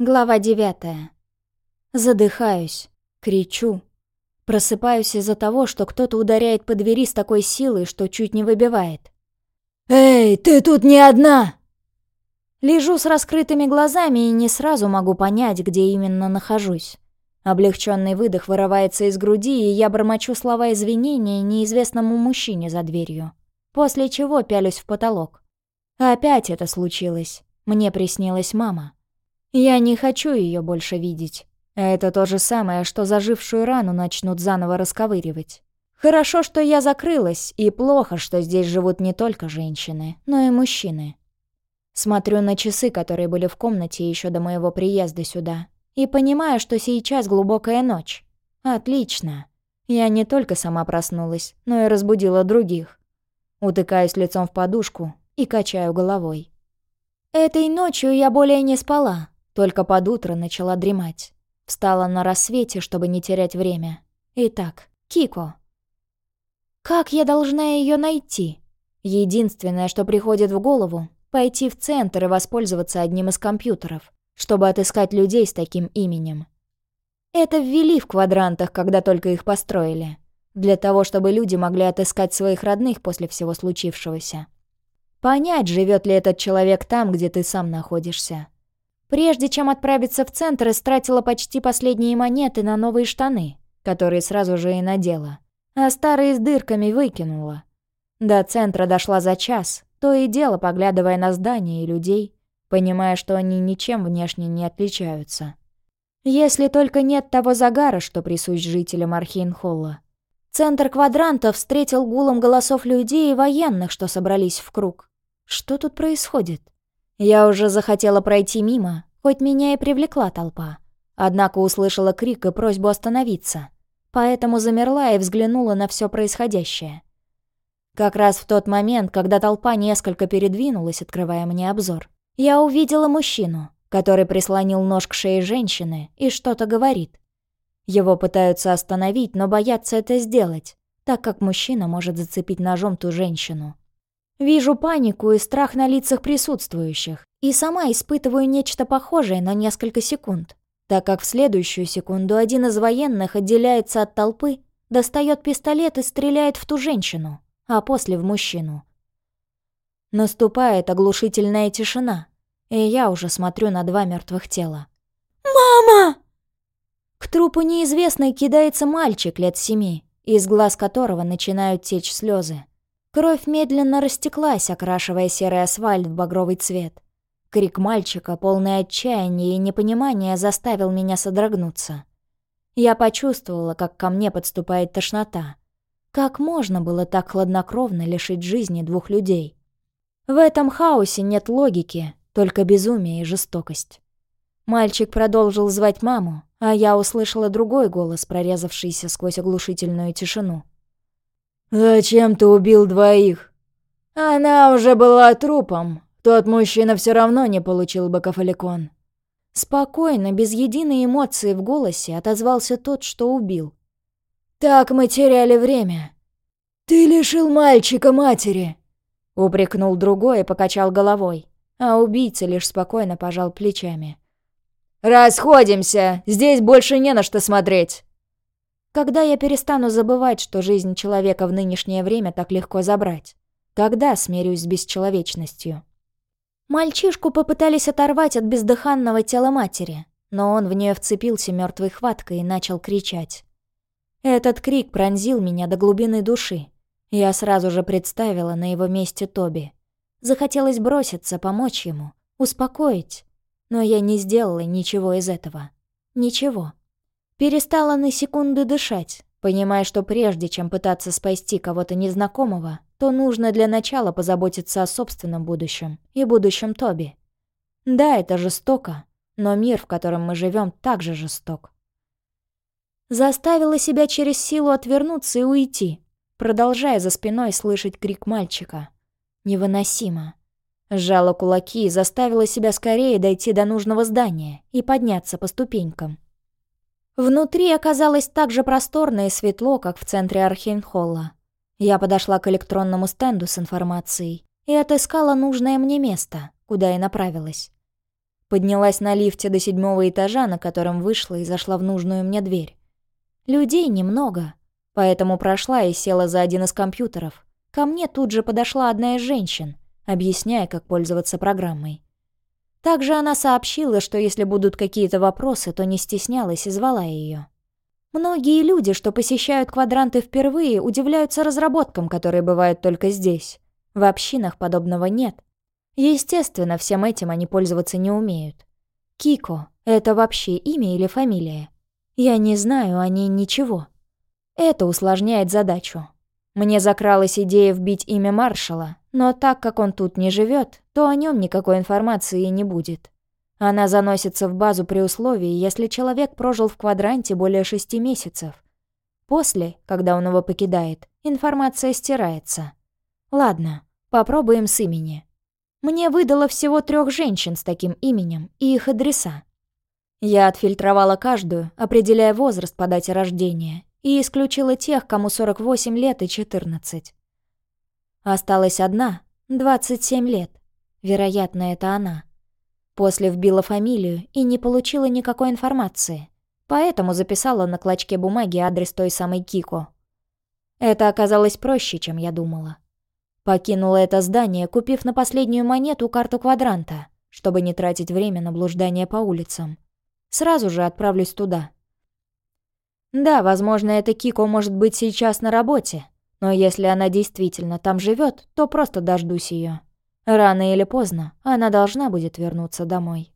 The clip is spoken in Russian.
Глава девятая. Задыхаюсь, кричу. Просыпаюсь из-за того, что кто-то ударяет по двери с такой силой, что чуть не выбивает. «Эй, ты тут не одна!» Лежу с раскрытыми глазами и не сразу могу понять, где именно нахожусь. Облегченный выдох вырывается из груди, и я бормочу слова извинения неизвестному мужчине за дверью. После чего пялюсь в потолок. Опять это случилось. Мне приснилась мама. Я не хочу ее больше видеть. Это то же самое, что зажившую рану начнут заново расковыривать. Хорошо, что я закрылась, и плохо, что здесь живут не только женщины, но и мужчины. Смотрю на часы, которые были в комнате еще до моего приезда сюда, и понимаю, что сейчас глубокая ночь. Отлично. Я не только сама проснулась, но и разбудила других. Утыкаюсь лицом в подушку и качаю головой. Этой ночью я более не спала, только под утро начала дремать. Встала на рассвете, чтобы не терять время. Итак, Кико. Как я должна ее найти? Единственное, что приходит в голову, пойти в центр и воспользоваться одним из компьютеров, чтобы отыскать людей с таким именем. Это ввели в квадрантах, когда только их построили, для того, чтобы люди могли отыскать своих родных после всего случившегося. Понять, живет ли этот человек там, где ты сам находишься. Прежде чем отправиться в центр, истратила почти последние монеты на новые штаны, которые сразу же и надела, а старые с дырками выкинула. До центра дошла за час, то и дело поглядывая на здания и людей, понимая, что они ничем внешне не отличаются. Если только нет того загара, что присущ жителям Архейнхолла. Центр квадранта встретил гулом голосов людей и военных, что собрались в круг. Что тут происходит? Я уже захотела пройти мимо, хоть меня и привлекла толпа. Однако услышала крик и просьбу остановиться. Поэтому замерла и взглянула на все происходящее. Как раз в тот момент, когда толпа несколько передвинулась, открывая мне обзор, я увидела мужчину, который прислонил нож к шее женщины и что-то говорит. Его пытаются остановить, но боятся это сделать, так как мужчина может зацепить ножом ту женщину. Вижу панику и страх на лицах присутствующих, и сама испытываю нечто похожее на несколько секунд, так как в следующую секунду один из военных отделяется от толпы, достает пистолет и стреляет в ту женщину, а после в мужчину. Наступает оглушительная тишина, и я уже смотрю на два мертвых тела. «Мама!» К трупу неизвестной кидается мальчик лет семи, из глаз которого начинают течь слезы. Кровь медленно растеклась, окрашивая серый асфальт в багровый цвет. Крик мальчика, полный отчаяния и непонимания, заставил меня содрогнуться. Я почувствовала, как ко мне подступает тошнота. Как можно было так хладнокровно лишить жизни двух людей? В этом хаосе нет логики, только безумие и жестокость. Мальчик продолжил звать маму, а я услышала другой голос, прорезавшийся сквозь оглушительную тишину. «Зачем ты убил двоих? Она уже была трупом. Тот мужчина все равно не получил бы кафаликон». Спокойно, без единой эмоции в голосе, отозвался тот, что убил. «Так мы теряли время. Ты лишил мальчика матери!» Упрекнул другой и покачал головой, а убийца лишь спокойно пожал плечами. «Расходимся! Здесь больше не на что смотреть!» Когда я перестану забывать, что жизнь человека в нынешнее время так легко забрать? Когда смирюсь с бесчеловечностью? Мальчишку попытались оторвать от бездыханного тела матери, но он в нее вцепился мертвой хваткой и начал кричать. Этот крик пронзил меня до глубины души. Я сразу же представила на его месте Тоби. Захотелось броситься, помочь ему, успокоить. Но я не сделала ничего из этого. Ничего. Перестала на секунду дышать, понимая, что прежде чем пытаться спасти кого-то незнакомого, то нужно для начала позаботиться о собственном будущем и будущем Тоби. Да, это жестоко, но мир, в котором мы живем, также жесток. Заставила себя через силу отвернуться и уйти, продолжая за спиной слышать крик мальчика. Невыносимо. Сжала кулаки и заставила себя скорее дойти до нужного здания и подняться по ступенькам. Внутри оказалось так же просторно и светло, как в центре Архейнхолла. Я подошла к электронному стенду с информацией и отыскала нужное мне место, куда и направилась. Поднялась на лифте до седьмого этажа, на котором вышла и зашла в нужную мне дверь. Людей немного, поэтому прошла и села за один из компьютеров. Ко мне тут же подошла одна из женщин, объясняя, как пользоваться программой. Также она сообщила, что если будут какие-то вопросы, то не стеснялась и звала ее. Многие люди, что посещают квадранты впервые, удивляются разработкам, которые бывают только здесь. В общинах подобного нет. Естественно, всем этим они пользоваться не умеют. Кико — это вообще имя или фамилия? Я не знаю о ней ничего. Это усложняет задачу. Мне закралась идея вбить имя маршала, но так как он тут не живет, то о нем никакой информации не будет. Она заносится в базу при условии, если человек прожил в квадранте более шести месяцев. После, когда он его покидает, информация стирается. Ладно, попробуем с имени. Мне выдало всего трех женщин с таким именем и их адреса. Я отфильтровала каждую, определяя возраст по дате рождения, и исключила тех, кому 48 лет и 14. Осталась одна, 27 лет. Вероятно, это она. После вбила фамилию и не получила никакой информации, поэтому записала на клочке бумаги адрес той самой Кико. Это оказалось проще, чем я думала. Покинула это здание, купив на последнюю монету карту квадранта, чтобы не тратить время на блуждание по улицам. Сразу же отправлюсь туда. Да, возможно, эта Кико может быть сейчас на работе, но если она действительно там живет, то просто дождусь ее. Рано или поздно она должна будет вернуться домой.